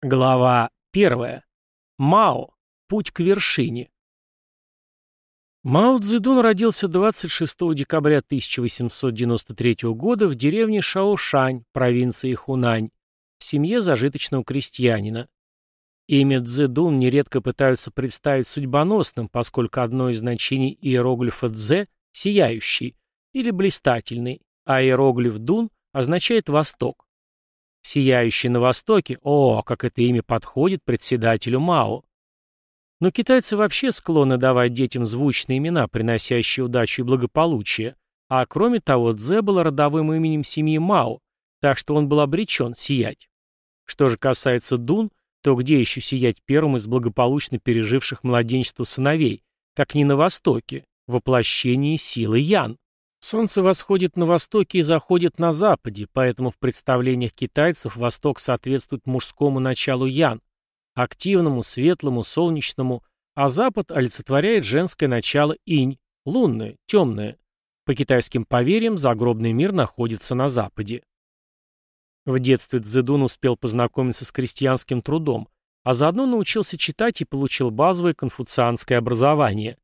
Глава 1. Мао. Путь к вершине. Мао Цзэдун родился 26 декабря 1893 года в деревне Шаошань, провинции Хунань, в семье зажиточного крестьянина. Имя Цзэдун нередко пытаются представить судьбоносным, поскольку одно из значений иероглифа «дзе» — «сияющий» или «блистательный», а иероглиф «дун» означает «восток». Сияющий на востоке, о, как это имя подходит председателю Мао. Но китайцы вообще склонны давать детям звучные имена, приносящие удачу и благополучие. А кроме того, Дзе был родовым именем семьи Мао, так что он был обречен сиять. Что же касается Дун, то где еще сиять первым из благополучно переживших младенчество сыновей, как не на Востоке, воплощении силы Ян? Солнце восходит на востоке и заходит на западе, поэтому в представлениях китайцев восток соответствует мужскому началу ян, активному, светлому, солнечному, а запад олицетворяет женское начало инь, лунное, темное. По китайским поверьям, загробный мир находится на западе. В детстве Цзэдун успел познакомиться с крестьянским трудом, а заодно научился читать и получил базовое конфуцианское образование.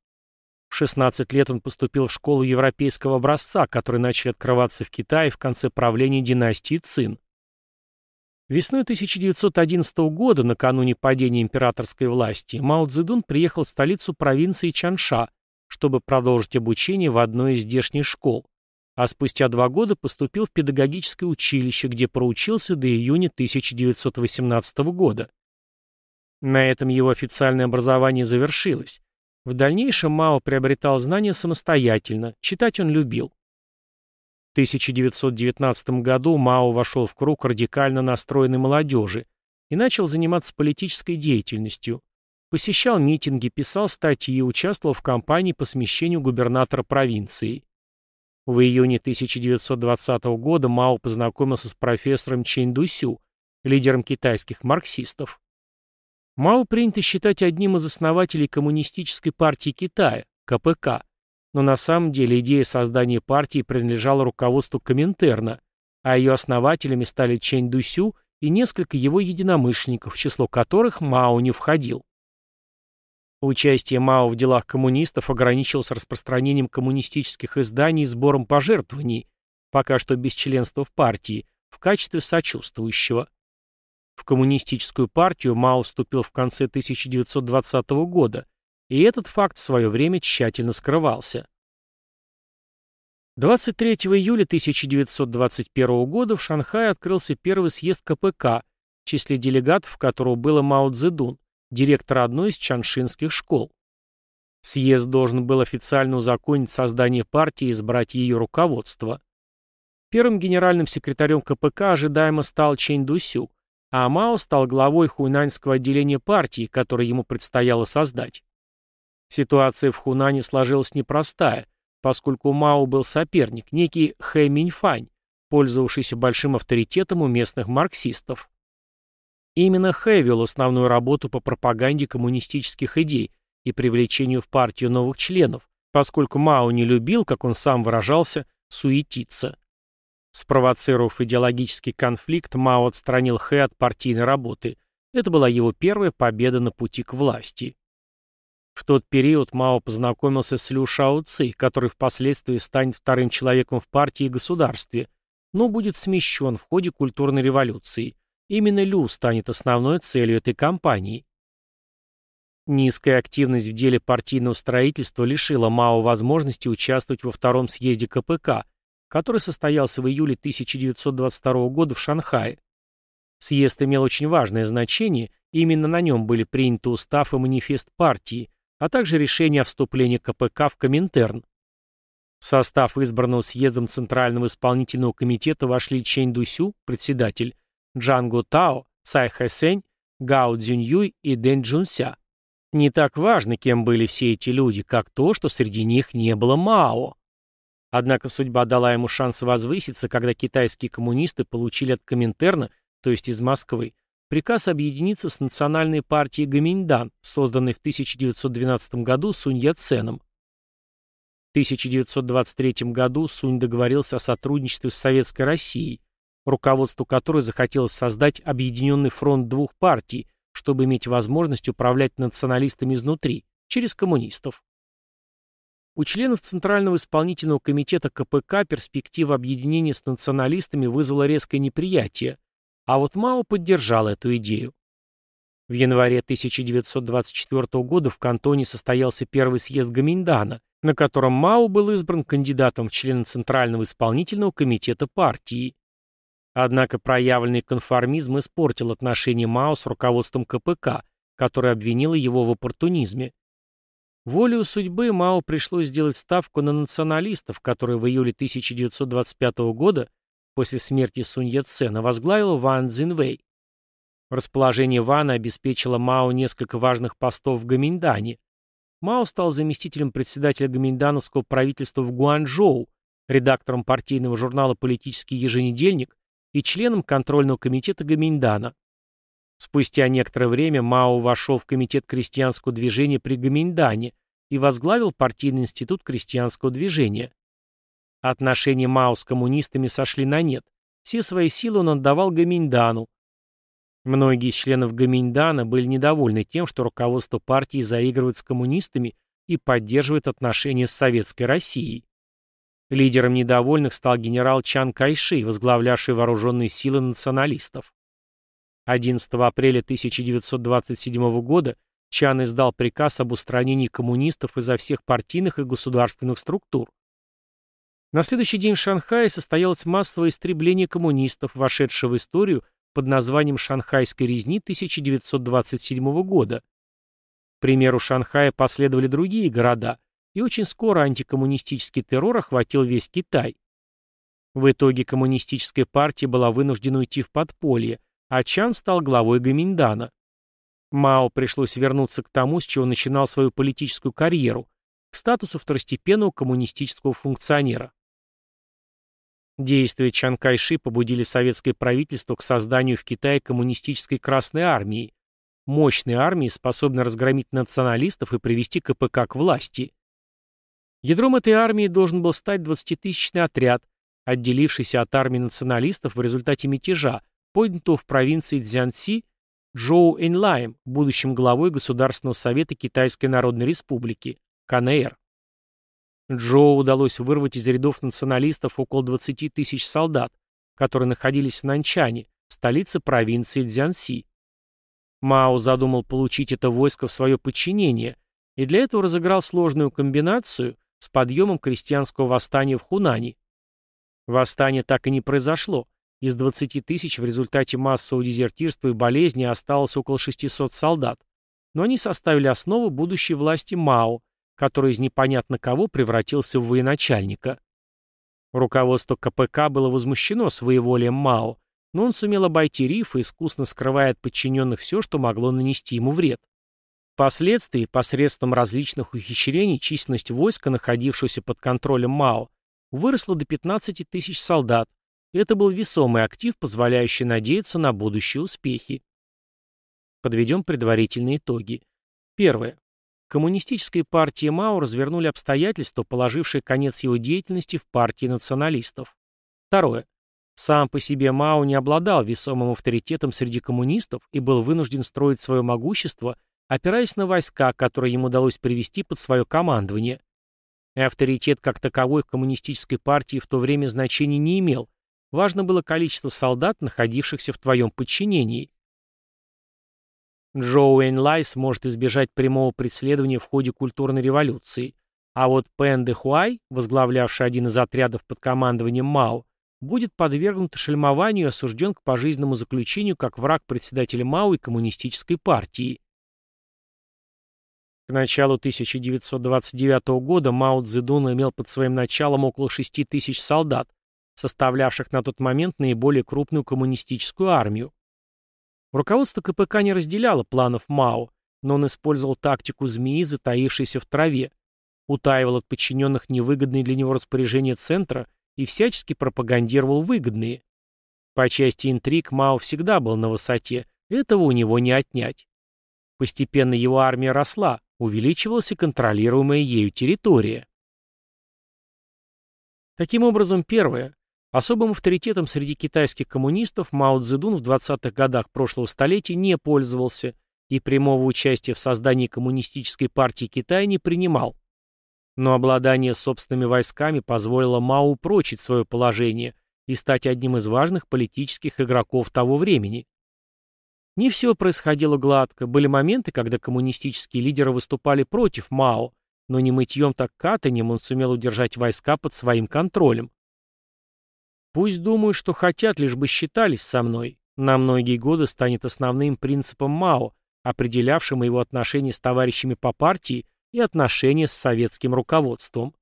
В 16 лет он поступил в школу европейского образца, который начали открываться в Китае в конце правления династии Цин. Весной 1911 года, накануне падения императорской власти, Мао Цзэдун приехал в столицу провинции Чанша, чтобы продолжить обучение в одной из здешних школ, а спустя два года поступил в педагогическое училище, где проучился до июня 1918 года. На этом его официальное образование завершилось, в дальнейшем Мао приобретал знания самостоятельно, читать он любил. В 1919 году Мао вошел в круг радикально настроенной молодежи и начал заниматься политической деятельностью. Посещал митинги, писал статьи участвовал в кампании по смещению губернатора провинции. В июне 1920 года Мао познакомился с профессором Чэнь Дусю, лидером китайских марксистов. Мао принято считать одним из основателей Коммунистической партии Китая, КПК, но на самом деле идея создания партии принадлежала руководству Коминтерна, а ее основателями стали Чэнь Дусю и несколько его единомышленников, в число которых Мао не входил. Участие Мао в делах коммунистов ограничивалось распространением коммунистических изданий и сбором пожертвований, пока что без членства в партии, в качестве сочувствующего. В коммунистическую партию Мао вступил в конце 1920 года, и этот факт в свое время тщательно скрывался. 23 июля 1921 года в Шанхае открылся первый съезд КПК, в числе делегатов которого было Мао Цзэдун, директор одной из чаншинских школ. Съезд должен был официально узаконить создание партии и избрать ее руководство. Первым генеральным секретарем КПК ожидаемо стал Чэнь Дусю, а Мао стал главой хунаньского отделения партии, которое ему предстояло создать. Ситуация в Хунане сложилась непростая, поскольку Мао был соперник, некий Хэ Миньфань, пользовавшийся большим авторитетом у местных марксистов. Именно Хэ вел основную работу по пропаганде коммунистических идей и привлечению в партию новых членов, поскольку Мао не любил, как он сам выражался, суетиться. Спровоцировав идеологический конфликт, Мао отстранил Хэ от партийной работы. Это была его первая победа на пути к власти. В тот период Мао познакомился с Лю Шао Ци, который впоследствии станет вторым человеком в партии и государстве, но будет смещен в ходе культурной революции. Именно Лю станет основной целью этой кампании. Низкая активность в деле партийного строительства лишила Мао возможности участвовать во втором съезде КПК, который состоялся в июле 1922 года в Шанхае. Съезд имел очень важное значение, и именно на нем были приняты устав и манифест партии, а также решение о вступлении КПК в Коминтерн. В состав избранного съездом Центрального исполнительного комитета вошли Чэнь Дусю, председатель, Джанго Тао, Цай Хэсэнь, Гао Цзюньюй и Дэн Джунся. Не так важно, кем были все эти люди, как то, что среди них не было Мао. Однако судьба дала ему шанс возвыситься, когда китайские коммунисты получили от Коминтерна, то есть из Москвы, приказ объединиться с национальной партией Гаминьдан, созданной в 1912 году Сунь Яценом. В 1923 году Сунь договорился о сотрудничестве с Советской Россией, руководству которой захотелось создать объединенный фронт двух партий, чтобы иметь возможность управлять националистами изнутри, через коммунистов. У членов Центрального исполнительного комитета КПК перспектива объединения с националистами вызвала резкое неприятие, а вот Мао поддержал эту идею. В январе 1924 года в Кантоне состоялся первый съезд Гаминдана, на котором Мао был избран кандидатом в члены Центрального исполнительного комитета партии. Однако проявленный конформизм испортил отношения Мао с руководством КПК, которое обвинило его в оппортунизме. Волею судьбы Мао пришлось сделать ставку на националистов, которые в июле 1925 года, после смерти Сунь Яцена, возглавил Ван Цзинвэй. Расположение Вана обеспечило Мао несколько важных постов в Гаминдане. Мао стал заместителем председателя гаминдановского правительства в Гуанчжоу, редактором партийного журнала «Политический еженедельник» и членом контрольного комитета Гаминдана. Спустя некоторое время Мао вошел в комитет крестьянского движения при Гаминдане и возглавил партийный институт крестьянского движения. Отношения Мао с коммунистами сошли на нет. Все свои силы он отдавал Гаминдану, Многие из членов Гаминьдана были недовольны тем, что руководство партии заигрывает с коммунистами и поддерживает отношения с Советской Россией. Лидером недовольных стал генерал Чан Кайши, возглавлявший вооруженные силы националистов. 11 апреля 1927 года Чан издал приказ об устранении коммунистов изо всех партийных и государственных структур. На следующий день в Шанхае состоялось массовое истребление коммунистов, вошедшее в историю под названием «Шанхайской резни» 1927 года. К примеру Шанхая последовали другие города, и очень скоро антикоммунистический террор охватил весь Китай. В итоге коммунистическая партия была вынуждена уйти в подполье, а Чан стал главой Гаминдана. Мао пришлось вернуться к тому, с чего начинал свою политическую карьеру, к статусу второстепенного коммунистического функционера. Действия Чан Кайши побудили советское правительство к созданию в Китае коммунистической Красной Армии, мощной армии, способной разгромить националистов и привести КПК к власти. Ядром этой армии должен был стать 20-тысячный отряд, отделившийся от армии националистов в результате мятежа, поднятого в провинции Цзянси Джоу Энлайм, будущим главой Государственного совета Китайской Народной Республики, КНР. Джоу удалось вырвать из рядов националистов около 20 тысяч солдат, которые находились в Нанчане, столице провинции Цзянси. Мао задумал получить это войско в свое подчинение, и для этого разыграл сложную комбинацию с подъемом крестьянского восстания в Хунани. Восстание так и не произошло. Из 20 тысяч в результате массового дезертирства и болезни осталось около 600 солдат, но они составили основу будущей власти Мао – который из непонятно кого превратился в военачальника. Руководство КПК было возмущено своеволием Мао, но он сумел обойти риф и искусно скрывая от подчиненных все, что могло нанести ему вред. Впоследствии, посредством различных ухищрений, численность войска, находившегося под контролем Мао, выросла до 15 тысяч солдат, это был весомый актив, позволяющий надеяться на будущие успехи. Подведем предварительные итоги. Первое. Коммунистической партии Мао развернули обстоятельства, положившие конец его деятельности в партии националистов. Второе. Сам по себе Мао не обладал весомым авторитетом среди коммунистов и был вынужден строить свое могущество, опираясь на войска, которые ему удалось привести под свое командование. И авторитет как таковой в коммунистической партии в то время значения не имел. Важно было количество солдат, находившихся в твоем подчинении. Джоу Энлай сможет избежать прямого преследования в ходе культурной революции, а вот Пен Де Хуай, возглавлявший один из отрядов под командованием Мао, будет подвергнут шельмованию и осужден к пожизненному заключению как враг председателя Мао и коммунистической партии. К началу 1929 года Мао Цзэдун имел под своим началом около 6 тысяч солдат, составлявших на тот момент наиболее крупную коммунистическую армию. Руководство КПК не разделяло планов Мао, но он использовал тактику змеи, затаившейся в траве, утаивал от подчиненных невыгодные для него распоряжения центра и всячески пропагандировал выгодные. По части интриг Мао всегда был на высоте, этого у него не отнять. Постепенно его армия росла, увеличивалась и контролируемая ею территория. Таким образом, первое. Особым авторитетом среди китайских коммунистов Мао Цзэдун в 20-х годах прошлого столетия не пользовался и прямого участия в создании коммунистической партии Китая не принимал. Но обладание собственными войсками позволило Мао упрочить свое положение и стать одним из важных политических игроков того времени. Не все происходило гладко, были моменты, когда коммунистические лидеры выступали против Мао, но не мытьем так катанием он сумел удержать войска под своим контролем. Пусть думают, что хотят, лишь бы считались со мной. На многие годы станет основным принципом Мао, определявшим его отношения с товарищами по партии и отношения с советским руководством.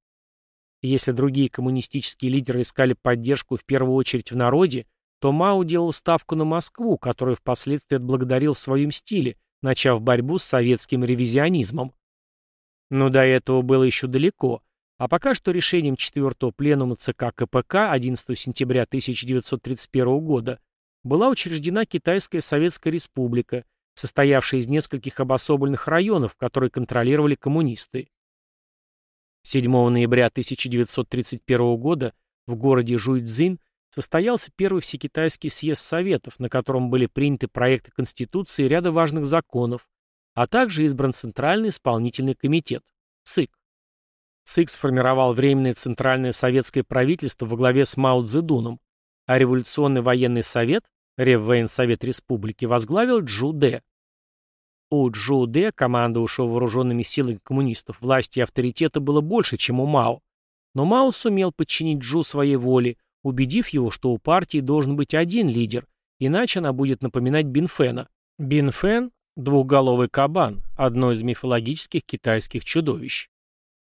Если другие коммунистические лидеры искали поддержку в первую очередь в народе, то Мао делал ставку на Москву, которую впоследствии отблагодарил в своем стиле, начав борьбу с советским ревизионизмом. Но до этого было еще далеко, а пока что решением 4-го пленума ЦК КПК 11 сентября 1931 года была учреждена Китайская Советская Республика, состоявшая из нескольких обособленных районов, которые контролировали коммунисты. 7 ноября 1931 года в городе Жуйцзин состоялся первый всекитайский съезд Советов, на котором были приняты проекты Конституции и ряда важных законов, а также избран Центральный исполнительный комитет, ЦИК. ЦИК сформировал Временное Центральное Советское правительство во главе с Мао Цзэдуном, а Революционный военный совет, Реввоенсовет Республики, возглавил Джу Дэ. У Джу Дэ, командовавшего вооруженными силами коммунистов, власти и авторитета было больше, чем у Мао. Но Мао сумел подчинить Джу своей воле, убедив его, что у партии должен быть один лидер, иначе она будет напоминать Бинфена. Бинфен Двухголовый кабан – одно из мифологических китайских чудовищ.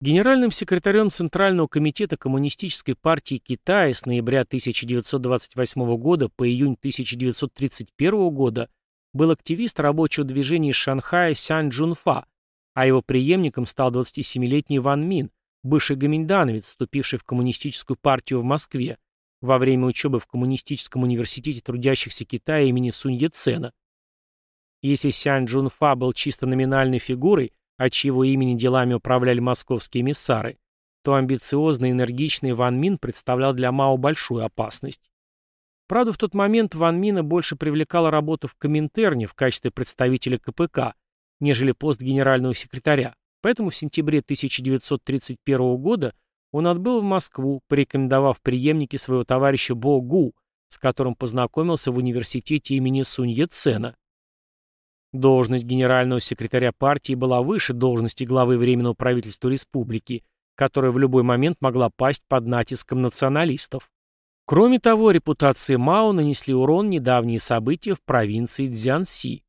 Генеральным секретарем Центрального комитета Коммунистической партии Китая с ноября 1928 года по июнь 1931 года был активист рабочего движения из Шанхая Сян Джунфа, а его преемником стал 27-летний Ван Мин, бывший гоминдановец, вступивший в Коммунистическую партию в Москве во время учебы в Коммунистическом университете трудящихся Китая имени Сунь Яцена. Если Сянь Джунфа был чисто номинальной фигурой, от чьего имени делами управляли московские эмиссары, то амбициозный и энергичный Ван Мин представлял для Мао большую опасность. Правда, в тот момент Ван Мина больше привлекала работа в Коминтерне в качестве представителя КПК, нежели пост генерального секретаря, поэтому в сентябре 1931 года он отбыл в Москву, порекомендовав преемнике своего товарища Бо Гу, с которым познакомился в университете имени Сунь Яцена. Должность генерального секретаря партии была выше должности главы Временного правительства республики, которая в любой момент могла пасть под натиском националистов. Кроме того, репутации Мао нанесли урон недавние события в провинции Цзянси.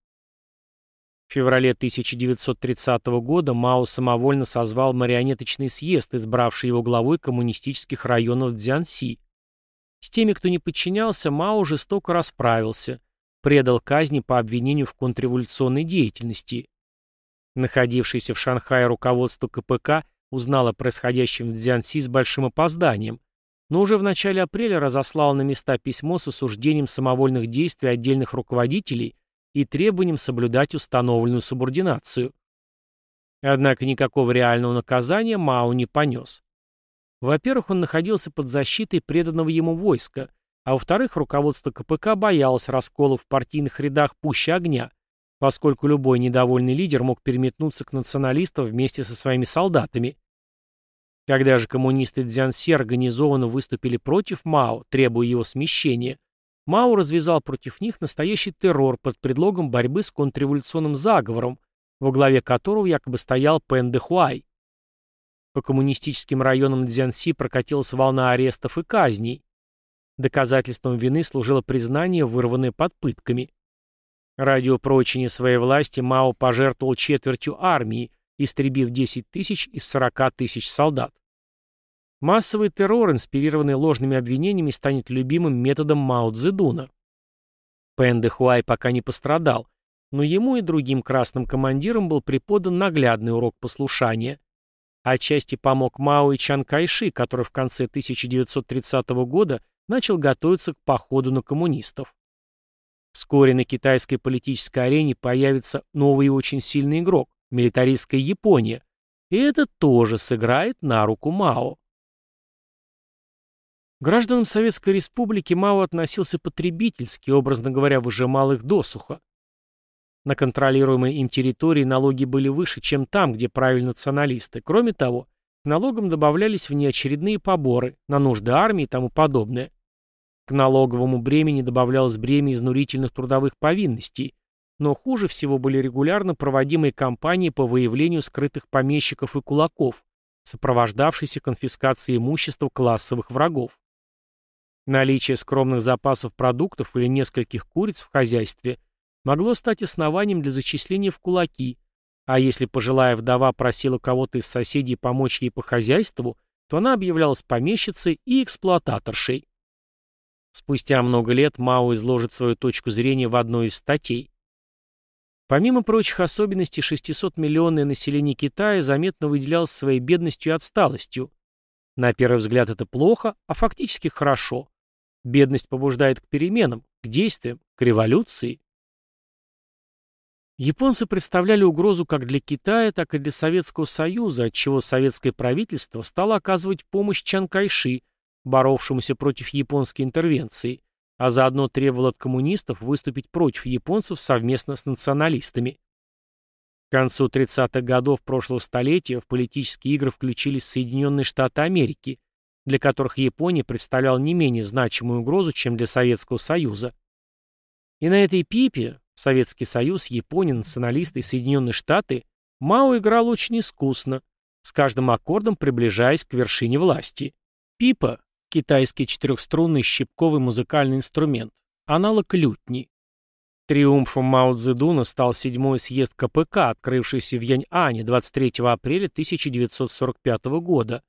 В феврале 1930 года Мао самовольно созвал марионеточный съезд, избравший его главой коммунистических районов Цзянси. С теми, кто не подчинялся, Мао жестоко расправился – предал казни по обвинению в контрреволюционной деятельности. Находившееся в Шанхае руководство КПК узнало о происходящем в Дзянси с большим опозданием, но уже в начале апреля разослало на места письмо с осуждением самовольных действий отдельных руководителей и требованием соблюдать установленную субординацию. Однако никакого реального наказания Мао не понес. Во-первых, он находился под защитой преданного ему войска – а во-вторых, руководство КПК боялось расколов в партийных рядах пуще огня, поскольку любой недовольный лидер мог переметнуться к националистам вместе со своими солдатами. Когда же коммунисты Дзянси организованно выступили против Мао, требуя его смещения, Мао развязал против них настоящий террор под предлогом борьбы с контрреволюционным заговором, во главе которого якобы стоял Пен де Хуай. По коммунистическим районам Дзянси прокатилась волна арестов и казней, Доказательством вины служило признание, вырванное под пытками. Ради упрочения своей власти Мао пожертвовал четвертью армии, истребив 10 тысяч из 40 тысяч солдат. Массовый террор, инспирированный ложными обвинениями, станет любимым методом Мао Цзэдуна. Пэн де Хуай пока не пострадал, но ему и другим красным командирам был преподан наглядный урок послушания. Отчасти помог Мао и Чан Кайши, который в конце 1930 года начал готовиться к походу на коммунистов. Вскоре на китайской политической арене появится новый и очень сильный игрок – милитаристская Япония, и это тоже сыграет на руку Мао. гражданам Советской Республики Мао относился потребительски, образно говоря, выжимал их досуха. На контролируемой им территории налоги были выше, чем там, где правили националисты. Кроме того, к налогам добавлялись внеочередные поборы на нужды армии и тому подобное. К налоговому бремени добавлялось бремя изнурительных трудовых повинностей, но хуже всего были регулярно проводимые кампании по выявлению скрытых помещиков и кулаков, сопровождавшиеся конфискацией имущества классовых врагов. Наличие скромных запасов продуктов или нескольких куриц в хозяйстве могло стать основанием для зачисления в кулаки, а если пожилая вдова просила кого-то из соседей помочь ей по хозяйству, то она объявлялась помещицей и эксплуататоршей. Спустя много лет Мао изложит свою точку зрения в одной из статей. Помимо прочих особенностей, 600-миллионное население Китая заметно выделялось своей бедностью и отсталостью. На первый взгляд это плохо, а фактически хорошо. Бедность побуждает к переменам, к действиям, к революции. Японцы представляли угрозу как для Китая, так и для Советского Союза, отчего советское правительство стало оказывать помощь Чан Кайши, боровшемуся против японской интервенции, а заодно требовал от коммунистов выступить против японцев совместно с националистами. К концу 30-х годов прошлого столетия в политические игры включились Соединенные Штаты Америки, для которых Япония представляла не менее значимую угрозу, чем для Советского Союза. И на этой пипе, Советский Союз, Япония, националисты и Соединенные Штаты, Мао играл очень искусно, с каждым аккордом приближаясь к вершине власти. Пипа – китайский четырехструнный щипковый музыкальный инструмент, аналог лютни. Триумфом Мао Цзэдуна стал седьмой съезд КПК, открывшийся в Яньане 23 апреля 1945 года.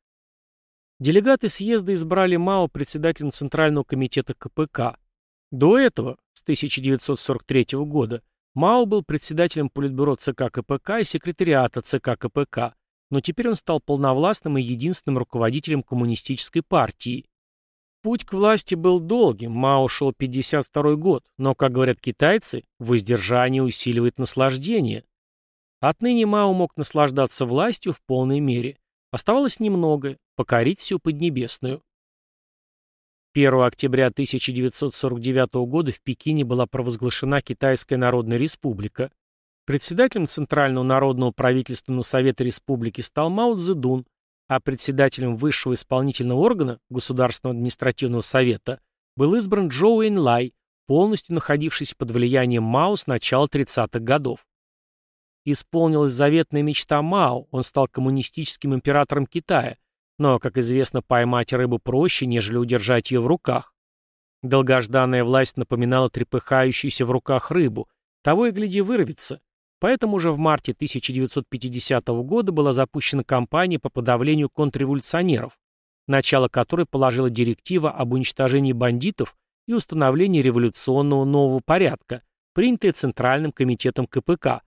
Делегаты съезда избрали Мао председателем Центрального комитета КПК. До этого, с 1943 года, Мао был председателем Политбюро ЦК КПК и секретариата ЦК КПК, но теперь он стал полновластным и единственным руководителем коммунистической партии. Путь к власти был долгим, Мао шел 52 год, но, как говорят китайцы, воздержание усиливает наслаждение. Отныне Мао мог наслаждаться властью в полной мере. Оставалось немного — покорить всю Поднебесную. 1 октября 1949 года в Пекине была провозглашена Китайская Народная Республика. Председателем Центрального народного правительственного совета республики стал Мао Цзэдун, а председателем высшего исполнительного органа, Государственного административного совета, был избран Джоу Лай, полностью находившийся под влиянием Мао с начала 30-х годов. Исполнилась заветная мечта Мао, он стал коммунистическим императором Китая, но, как известно, поймать рыбу проще, нежели удержать ее в руках. Долгожданная власть напоминала трепыхающуюся в руках рыбу, того и гляди вырвется. Поэтому уже в марте 1950 года была запущена кампания по подавлению контрреволюционеров, начало которой положила директива об уничтожении бандитов и установлении революционного нового порядка, принятая Центральным комитетом КПК.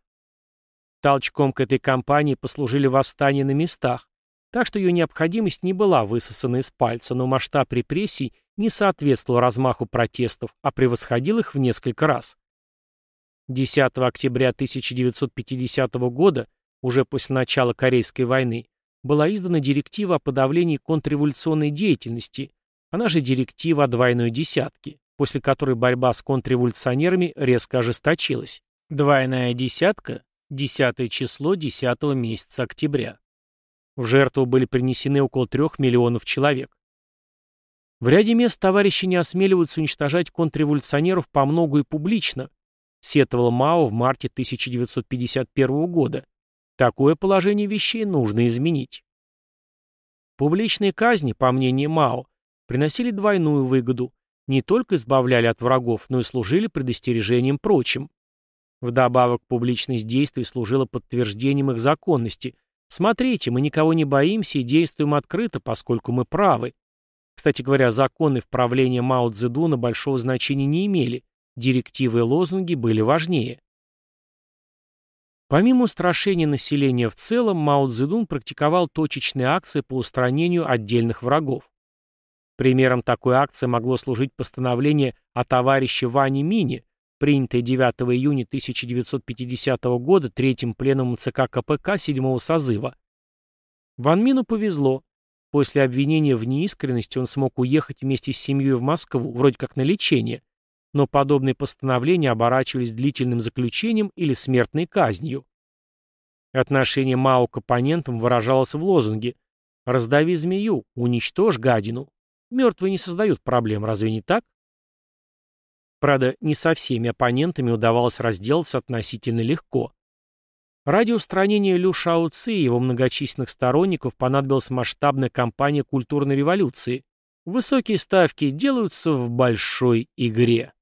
Толчком к этой кампании послужили восстания на местах, так что ее необходимость не была высосана из пальца, но масштаб репрессий не соответствовал размаху протестов, а превосходил их в несколько раз. 10 октября 1950 года, уже после начала Корейской войны, была издана директива о подавлении контрреволюционной деятельности, она же директива о двойной десятке, после которой борьба с контрреволюционерами резко ожесточилась. Двойная десятка – десятое число десятого месяца октября. В жертву были принесены около трех миллионов человек. В ряде мест товарищи не осмеливаются уничтожать контрреволюционеров по многу и публично, сетовал Мао в марте 1951 года. Такое положение вещей нужно изменить. Публичные казни, по мнению Мао, приносили двойную выгоду, не только избавляли от врагов, но и служили предостережением прочим. Вдобавок, публичность действий служила подтверждением их законности – Смотрите, мы никого не боимся и действуем открыто, поскольку мы правы. Кстати говоря, законы в правлении Мао Цзэдуна большого значения не имели, директивы и лозунги были важнее. Помимо устрашения населения в целом, Мао Цзэдун практиковал точечные акции по устранению отдельных врагов. Примером такой акции могло служить постановление о товарище Ване Мине, принятое 9 июня 1950 года Третьим пленумом ЦК КПК седьмого созыва. Ван Мину повезло. После обвинения в неискренности он смог уехать вместе с семьей в Москву, вроде как на лечение, но подобные постановления оборачивались длительным заключением или смертной казнью. Отношение Мао к оппонентам выражалось в лозунге «Раздави змею, уничтожь гадину». Мертвые не создают проблем, разве не так? Правда, не со всеми оппонентами удавалось разделаться относительно легко. Ради устранения Лю Шао Ци и его многочисленных сторонников понадобилась масштабная кампания культурной революции. Высокие ставки делаются в большой игре.